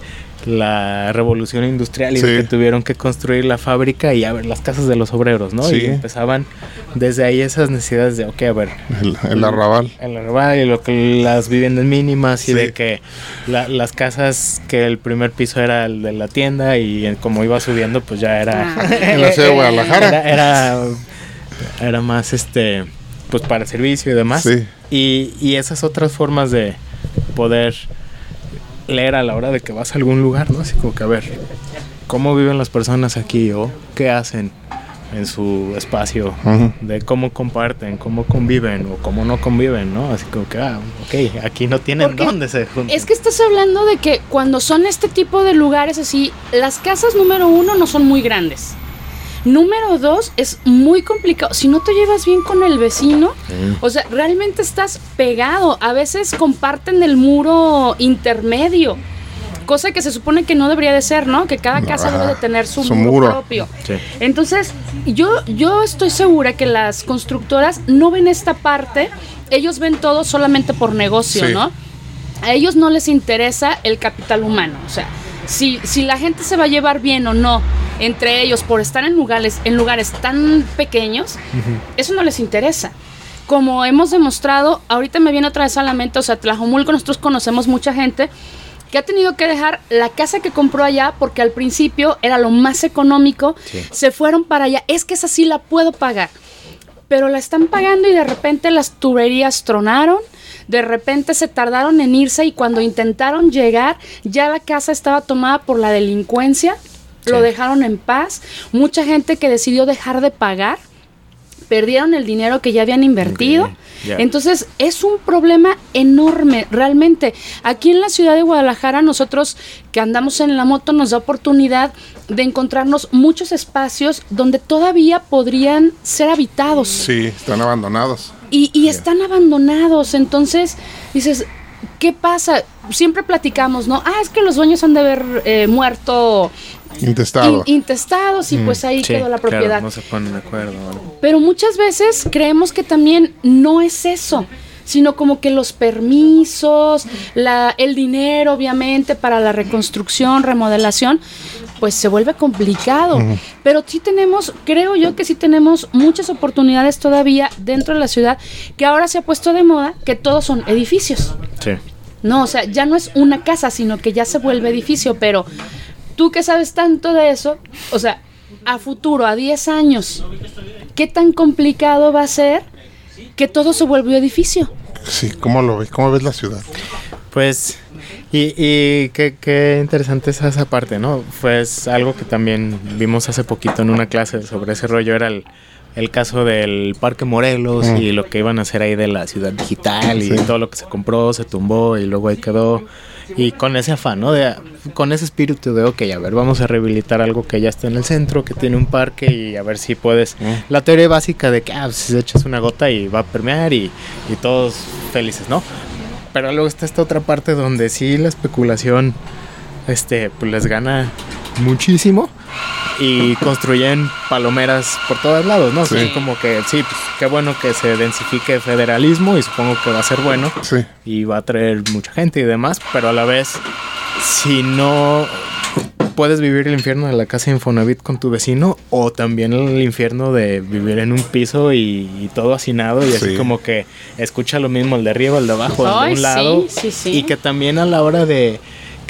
la revolución industrial y Sí. que tuvieron que construir la fábrica y a ver las casas de los obreros, ¿no? Sí. Y empezaban desde ahí esas necesidades de, ok, a ver, El, el arrabal. el arrabal y lo que las viviendas mínimas y Sí. de que la- las casas que el primer piso era el de la tienda y como iba subiendo pues ya era Ah. En la ciudad de Guadalajara. era, era, era más este pues para servicio y demás Sí. y, y esas otras formas de poder leer a la hora de que vas a algún lugar, ¿no? Así como que a ver, ¿cómo viven las personas aquí o qué hacen en su espacio? De cómo comparten, cómo conviven o cómo no conviven, ¿no? Así como que, ah, ok, aquí no tienen Porque dónde se juntan. Es que estás hablando de que cuando son este tipo de lugares así, las casas número uno no son muy grandes. Número dos, es muy complicado. Si no te llevas bien con el vecino, o sea, realmente estás pegado. A veces comparten el muro intermedio. Cosa que se supone que no debería de ser, ¿no? Que cada casa debe de tener su, su muro, muro. propio. Sí. Entonces, yo, yo estoy segura que las constructoras no ven esta parte, ellos ven todo solamente por negocio, Sí. ¿no? A ellos no les interesa el capital humano, o sea, si, si la gente se va a llevar bien o no entre ellos por estar en lugares, en lugares tan pequeños, eso no les interesa. Como hemos demostrado, ahorita me viene otra vez a la mente, o sea, Tlajomulco, nosotros conocemos mucha gente que ha tenido que dejar la casa que compró allá porque al principio era lo más económico, Sí. se fueron para allá, es que esa sí la puedo pagar, pero la están pagando y de repente las tuberías tronaron, de repente se tardaron en irse y cuando intentaron llegar ya la casa estaba tomada por la delincuencia, lo dejaron en paz, mucha gente que decidió dejar de pagar perdieron el dinero que ya habían invertido. Entonces es un problema enorme, realmente. Aquí en la ciudad de Guadalajara, nosotros que andamos en la moto nos da oportunidad de encontrarnos muchos espacios donde todavía podrían ser habitados Sí, están abandonados. y, y están abandonados. Entonces dices, ¿qué pasa? Siempre platicamos, ¿no? Ah, es que los dueños han de haber eh, muerto Intestado. in- intestados y pues ahí Mm, Sí, quedó la claro, propiedad. no se ponen de acuerdo. ¿no? Pero muchas veces creemos que también no es eso, sino como que los permisos, la, el dinero obviamente para la reconstrucción, remodelación, pues se vuelve complicado. Pero sí tenemos, creo yo que sí tenemos muchas oportunidades todavía dentro de la ciudad, que ahora se ha puesto de moda que todos son edificios. Sí. No, o sea, ya no es una casa, sino que ya se vuelve edificio, pero tú que sabes tanto de eso, o sea, a futuro, a 10 años, ¿qué tan complicado va a ser que todo se vuelva edificio? Sí, ¿cómo lo ves? ¿Cómo ves la ciudad? Pues, y, y qué, qué, interesante es esa parte, ¿no? Pues algo que también vimos hace poquito en una clase sobre ese rollo era el, el caso del Parque Morelos mm. y lo que iban a hacer ahí de la ciudad digital y sí. todo lo que se compró, se tumbó y luego ahí quedó. Y con ese afán, ¿no? De, con ese espíritu de, ok, a ver, vamos a rehabilitar algo que ya está en el centro, que tiene un parque y a ver si puedes. Mm. La teoría básica de que, ah, si echas una gota y va a permear y, y todos felices, ¿no? Pero luego está esta otra parte donde sí la especulación este, pues les gana muchísimo y construyen palomeras por todos lados, ¿no? Sí. O como que sí, pues qué bueno que se densifique el federalismo y supongo que va a ser bueno sí. y va a traer mucha gente y demás, pero a la vez si no puedes vivir el infierno de la casa de Infonavit con tu vecino o también el infierno de vivir en un piso y, y todo hacinado y así sí. como que escucha lo mismo el de arriba, el de abajo, el de un lado sí, y que también a la hora de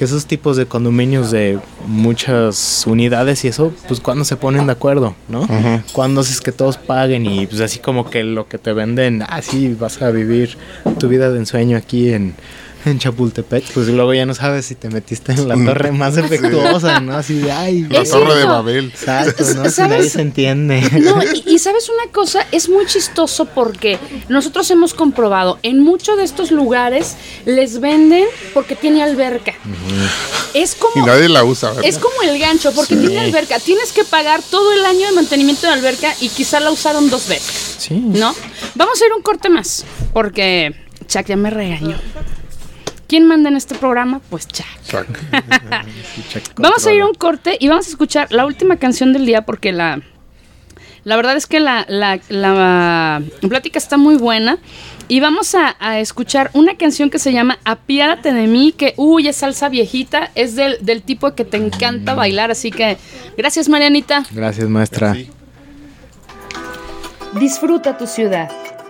que esos tipos de condominios de muchas unidades y eso, pues cuando se ponen de acuerdo, ¿no? Uh -huh. Cuando es que todos paguen y pues así como que lo que te venden, ah, sí, vas a vivir tu vida de ensueño aquí en, en Chapultepec, pues luego ya no sabes si te metiste en la torre más efectuosa, ¿no? Así de, ay, la torre de Babel. Exacto, ¿no? Si nadie se entiende. No, y, y, sabes una cosa, es muy chistoso porque nosotros hemos comprobado, en muchos de estos lugares les venden porque tiene alberca. Uh -huh. Es como... Y nadie la usa, ¿verdad? Es como el gancho, porque sí. tiene alberca. Tienes que pagar todo el año de mantenimiento de alberca y quizá la usaron dos veces. Sí. ¿No? Vamos a ir un corte más, porque Chuck ya me regañó. ¿Quién manda en este programa? Pues Chuck. Chuck. vamos a ir a un corte y vamos a escuchar la última canción del día porque la, la verdad es que la, la, la plática está muy buena. Y vamos a, a, escuchar una canción que se llama Apiádate de mí, que, uy, es salsa viejita, es del, del tipo que te encanta bailar, así que gracias Marianita. Gracias maestra. Disfruta tu ciudad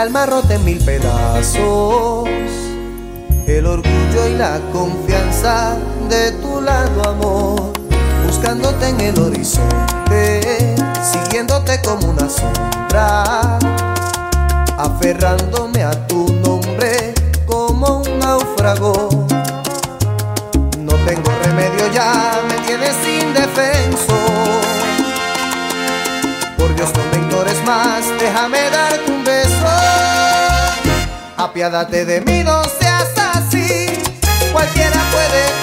Alma rota en mil pedazos, el orgullo y la confianza de tu lado, amor, buscándote en el horizonte, siguiéndote como una sombra, aferrándome a tu nombre como un náufrago. No tengo remedio ya, me tienes indefenso. Por Dios, no me ignores más, déjame darte apiádate de mí, no seas así. Cualquiera puede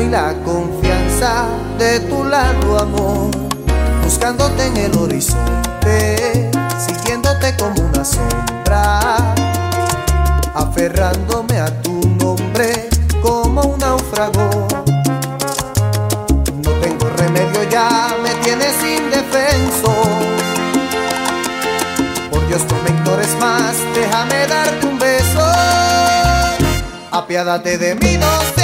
y la confianza de tu lado, amor, buscándote en el horizonte, siguiéndote como una sombra, aferrándome a tu nombre como un náufrago. No tengo remedio ya, me tienes indefenso. Dios, no me más, déjame darte un beso. Apiádate de mí, no seas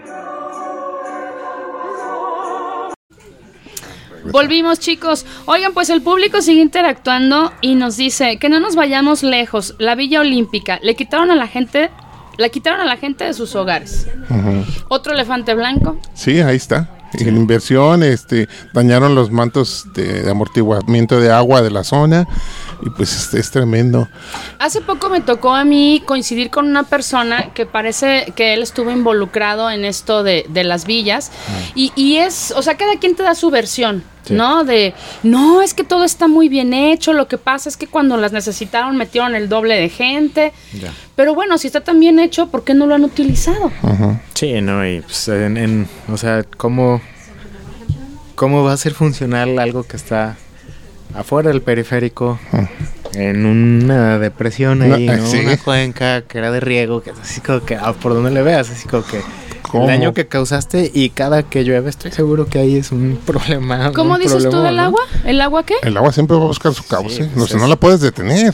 Volvimos chicos. Oigan, pues el público sigue interactuando y nos dice que no nos vayamos lejos. La Villa Olímpica le quitaron a la gente, la quitaron a la gente de sus hogares. Otro elefante blanco. Sí, ahí está. En inversión, este, dañaron los mantos de, de amortiguamiento de agua de la zona y pues es, es tremendo. Hace poco me tocó a mí coincidir con una persona que parece que él estuvo involucrado en esto de, de las villas y, y es, o sea, cada quien te da su versión, Sí. ¿no? De, no, es que todo está muy bien hecho, lo que pasa es que cuando las necesitaron metieron el doble de gente, Ya. pero bueno, si está tan bien hecho, ¿por qué no lo han utilizado? Sí, no, y pues en, en- o sea, ¿cómo, ¿cómo va a ser funcional algo que está afuera del periférico, en una depresión No, ahí, ¿no? sí. Una cuenca que era de riego, que es así como que, ah, por donde le veas, así como que ¿Cómo? el daño que causaste y cada que llueve estoy seguro que ahí es un problema. ¿Cómo un dices tú problemón, del ¿no? agua? ¿El agua qué? El agua siempre va a buscar su cauce, Sí, no, pues si no es- la puedes detener.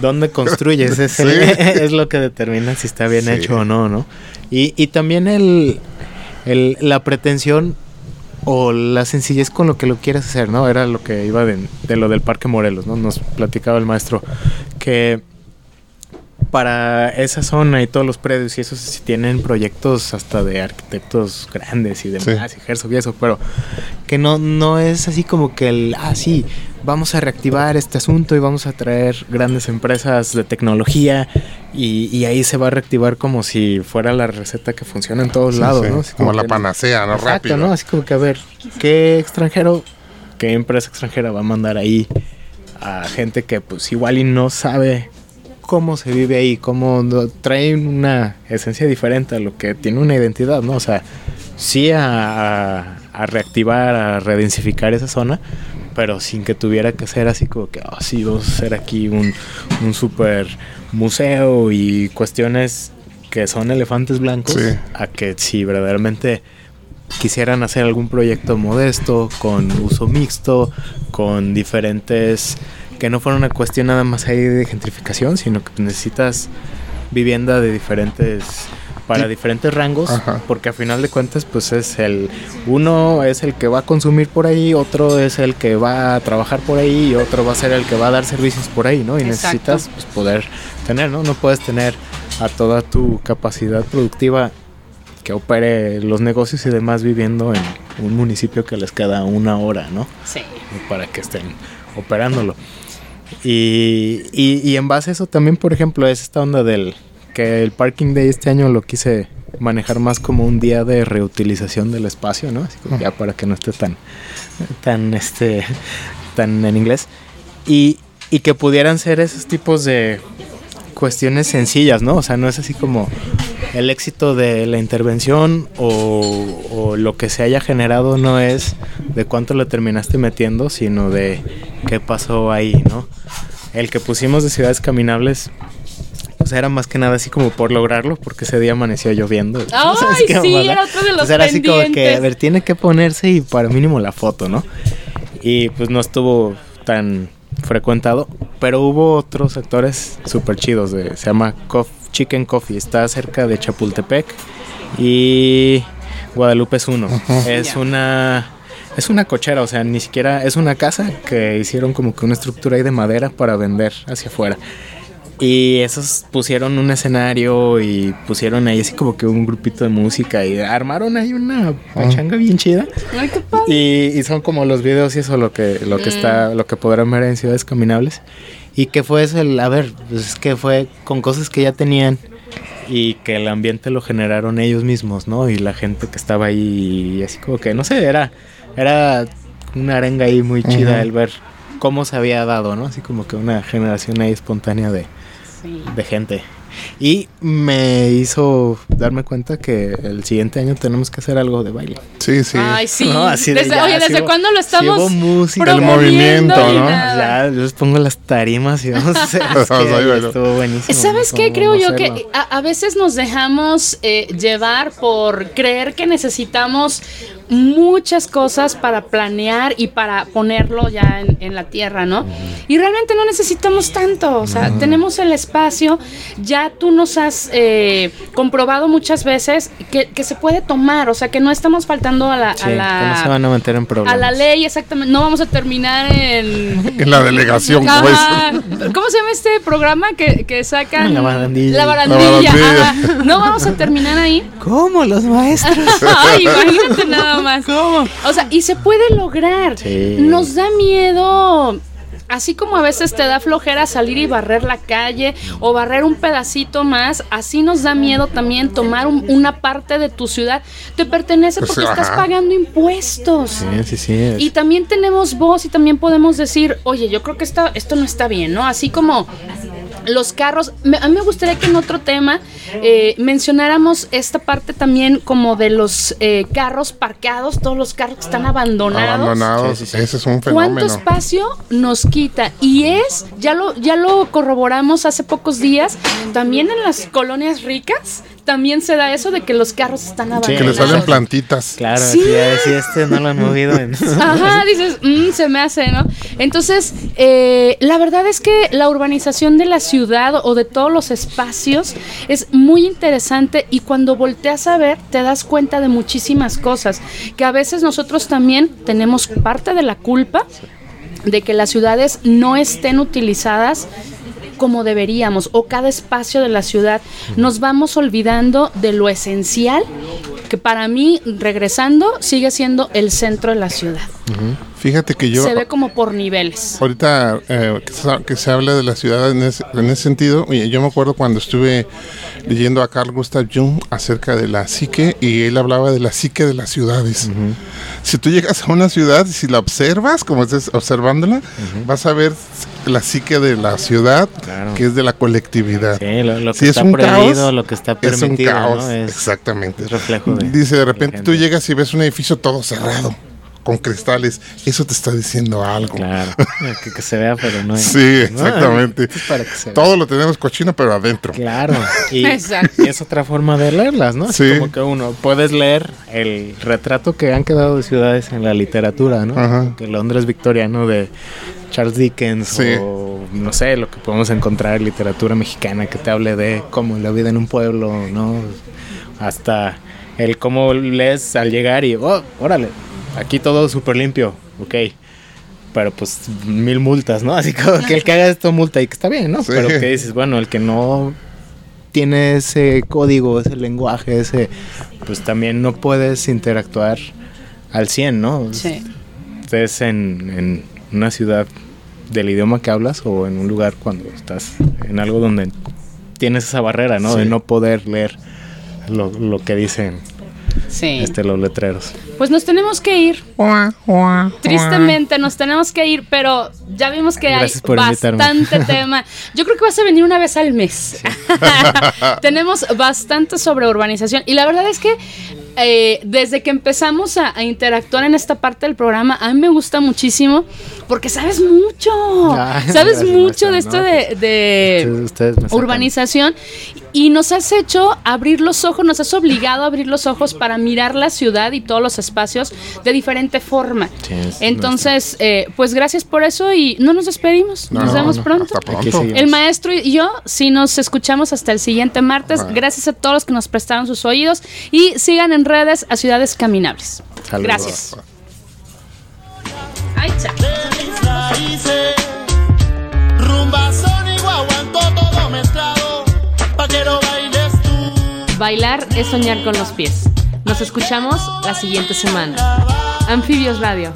¿Dónde construyes? Es, Sí. es lo que determina si está bien Sí. hecho o no, ¿no? Y, y también el, el- la pretensión o la sencillez con lo que lo quieres hacer, ¿no? Era lo que iba de, de lo del Parque Morelos, ¿no? Nos platicaba el maestro que para esa zona y todos los predios y eso sí tienen proyectos hasta de arquitectos grandes y demás, y Herzog y eso, pero que no, no es así como que el, ah, sí, vamos a reactivar este asunto y vamos a traer grandes empresas de tecnología y, y ahí se va a reactivar como si fuera la receta que funciona en todos Sí, lados, sí, ¿no? Así como la panacea, ¿no? Exacto, Rápido. ¿no? Así como que a ver, ¿qué extranjero, qué empresa extranjera va a mandar ahí a gente que pues igual y no sabe cómo se vive ahí, cómo no- trae una esencia diferente a lo que tiene una identidad, ¿no? O sea, sí a, a- a reactivar, a redensificar esa zona, pero sin que tuviera que ser así como que, oh, sí, vamos a hacer aquí un, un super museo y cuestiones que son elefantes blancos, Sí. a que si verdaderamente quisieran hacer algún proyecto modesto, con uso mixto, con diferentes, que no fuera una cuestión nada más ahí de gentrificación, sino que necesitas vivienda de diferentes para diferentes rangos, Ajá. porque a final de cuentas pues es el uno es el que va a consumir por ahí, otro es el que va a trabajar por ahí y otro va a ser el que va a dar servicios por ahí, ¿no? Y Exacto. necesitas pues, poder tener, ¿no? No puedes tener a toda tu capacidad productiva que opere los negocios y demás viviendo en un municipio que les queda una hora, ¿no? Sí. Para que estén operándolo. Y, y, y en base a eso también, por ejemplo, es esta onda del que el Parking Day este año lo quise manejar más como un día de reutilización del espacio, ¿no? Así como ya para que no esté tan, tan, este, tan en inglés. Y, y que pudieran ser esos tipos de cuestiones sencillas, ¿no? O sea, no es así como el éxito de la intervención o, o lo que se haya generado no es de cuánto le terminaste metiendo, sino de qué pasó ahí, ¿no? El que pusimos de ciudades caminables, pues era más que nada así como por lograrlo, porque ese día amaneció lloviendo. Ay, ¿Sabes qué sí, mamada? era otro de los Entonces era así como que, a ver, tiene que ponerse y para mínimo la foto, ¿no? Y pues no estuvo tan frecuentado, pero hubo otros sectores súper chidos. De, se llama Cof- Chicken Coffee, está cerca de Chapultepec y Guadalupe es uno. Es una es una cochera, o sea, ni siquiera es una casa que hicieron como que una estructura ahí de madera para vender hacia afuera. Y esos pusieron un escenario y pusieron ahí así como que un grupito de música y armaron ahí una pachanga bien chida. Ay, qué padre. Y, y son como los videos y eso lo que, lo que está, lo que podrán ver en ciudades caminables. Y que fue eso el, a ver, pues es que fue con cosas que ya tenían y que el ambiente lo generaron ellos mismos, ¿no? Y la gente que estaba ahí, y así como que, no sé, era, era una arenga ahí muy chida el ver cómo se había dado, ¿no? Así como que una generación ahí espontánea de, Sí. de gente. Y me hizo darme cuenta que el siguiente año tenemos que hacer algo de baile. Sí, sí. Ay, sí. No, así de Desde- ya, oye, ¿desde cuándo lo estamos hubo música. El movimiento, ¿no? Ya, yo les pongo las tarimas y vamos a hacer. Es que estuvo buenísimo. ¿Sabes qué? Creo yo hacerlo. que a, a veces nos dejamos eh, llevar por creer que necesitamos muchas cosas para planear y para ponerlo ya en, en la tierra, ¿no? Y realmente no necesitamos tanto, o sea, tenemos el espacio, ya tú nos has eh, comprobado muchas veces que, que se puede tomar, o sea, que no estamos faltando a la... Sí, a la que no se van a meter en problemas. a la ley, exactamente. No vamos a terminar en. En la delegación, Ajá. ¿Cómo se llama este programa que, que sacan? La barandilla. La La barandilla. barandilla. ajá. No vamos a terminar ahí. ¿Cómo? Los maestros. Ay, imagínate nada más. ¿Cómo? O sea, y se puede lograr. Sí. Nos da miedo. Así como a veces te da flojera salir y barrer la calle o barrer un pedacito más, así nos da miedo también tomar un- una parte de tu ciudad. Te pertenece Pues, porque estás pagando impuestos. Sí, sí, sí. es- Y también tenemos voz y también podemos decir, oye, yo creo que esto, esto no está bien, ¿no? Así como los carros, me- a mí me gustaría que en otro tema eh, mencionáramos esta parte también como de los eh, carros parqueados, todos los carros que están abandonados. Abandonados. Sí, sí, sí. Ese es un ¿Cuánto fenómeno. espacio nos quita? Y es, ya lo, ya lo corroboramos hace pocos días, también en las colonias ricas, también se da eso de que los carros están Sí, abandonados. Que le salen Claro. plantitas. Claro, Sí. sí. si este no lo han movido en. Ajá, dices, "Mm, se me hace, ¿no? Entonces, eh, la verdad es que la urbanización de la ciudad o de todos los espacios es muy interesante y cuando volteas a ver te das cuenta de muchísimas cosas, que a veces nosotros también tenemos parte de la culpa de que las ciudades no estén utilizadas como deberíamos o cada espacio de la ciudad. Nos vamos olvidando de lo esencial que para mí, regresando, sigue siendo el centro de la ciudad. Fíjate que yo se ve como por niveles. ahorita eh, que, se, que se habla de la ciudad en ese, en ese sentido, y yo me acuerdo cuando estuve leyendo a Carl Gustav Jung acerca de la psique y él hablaba de la psique de las ciudades. Si tú llegas a una ciudad y si la observas, como estás observándola, vas a ver la psique de la ciudad, Claro. que es de la colectividad. Sí, lo, lo que Si es está un prohibido, caos, lo que está es un permitido, caos, ¿no? Es, exactamente. es reflejo de- Dice, de repente de tú llegas y ves un edificio todo cerrado, con cristales. Eso te está diciendo algo. Claro, que, que se vea, pero no es. Sí, ¿no? exactamente. Es para que se vea. Todo lo tenemos cochino, pero adentro. Claro, y, Exacto. y es otra forma de leerlas, ¿no? Así Sí. como que uno puedes leer el retrato que han quedado de ciudades en la literatura, ¿no? Ajá. Que Londres victoriano de Charles Dickens Sí. o no sé, lo que podemos encontrar en literatura mexicana que te hable de cómo la vida en un pueblo, ¿no? Hasta el cómo lees al llegar y, oh, órale, aquí todo súper limpio, ok. Pero pues mil multas, ¿no? Así como que el que haga esto multa y que está bien, ¿no? Sí. Pero que dices, bueno, el que no tiene ese código, ese lenguaje, ese, pues también no puedes interactuar al 100, ¿no? Sí. Estés en, en una ciudad del idioma que hablas o en un lugar cuando estás en algo donde tienes esa barrera, ¿no? De no poder leer lo, lo que dicen Sí. este, los letreros. Pues nos tenemos que ir. Tristemente nos tenemos que ir, pero ya vimos que Gracias hay invitarme. bastante tema. Yo creo que vas a venir una vez al mes. tenemos bastante sobre urbanización y la verdad es que eh, desde que empezamos a, a interactuar en esta parte del programa, a mí me gusta muchísimo porque sabes mucho. Ah, sabes gracias, mucho de esto ¿no? de, de Ustedes- ustedes me sacan. urbanización y nos has hecho abrir los ojos, nos has obligado a abrir los ojos para mirar la ciudad y todos los espacios de diferente forma. Sí, Entonces, eh, pues gracias por eso y no nos despedimos, No, nos no, vemos no, pronto. El maestro y yo, sí nos escuchamos hasta el siguiente martes. Gracias a todos los que nos prestaron sus oídos y sigan en redes a Ciudades Caminables. Saludos. Gracias. Ay. Bailar es soñar con los pies. Nos escuchamos la siguiente semana. Anfibios Radio.